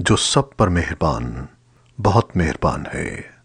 जो सब पर मेहरबान बहुत मेहरबान है।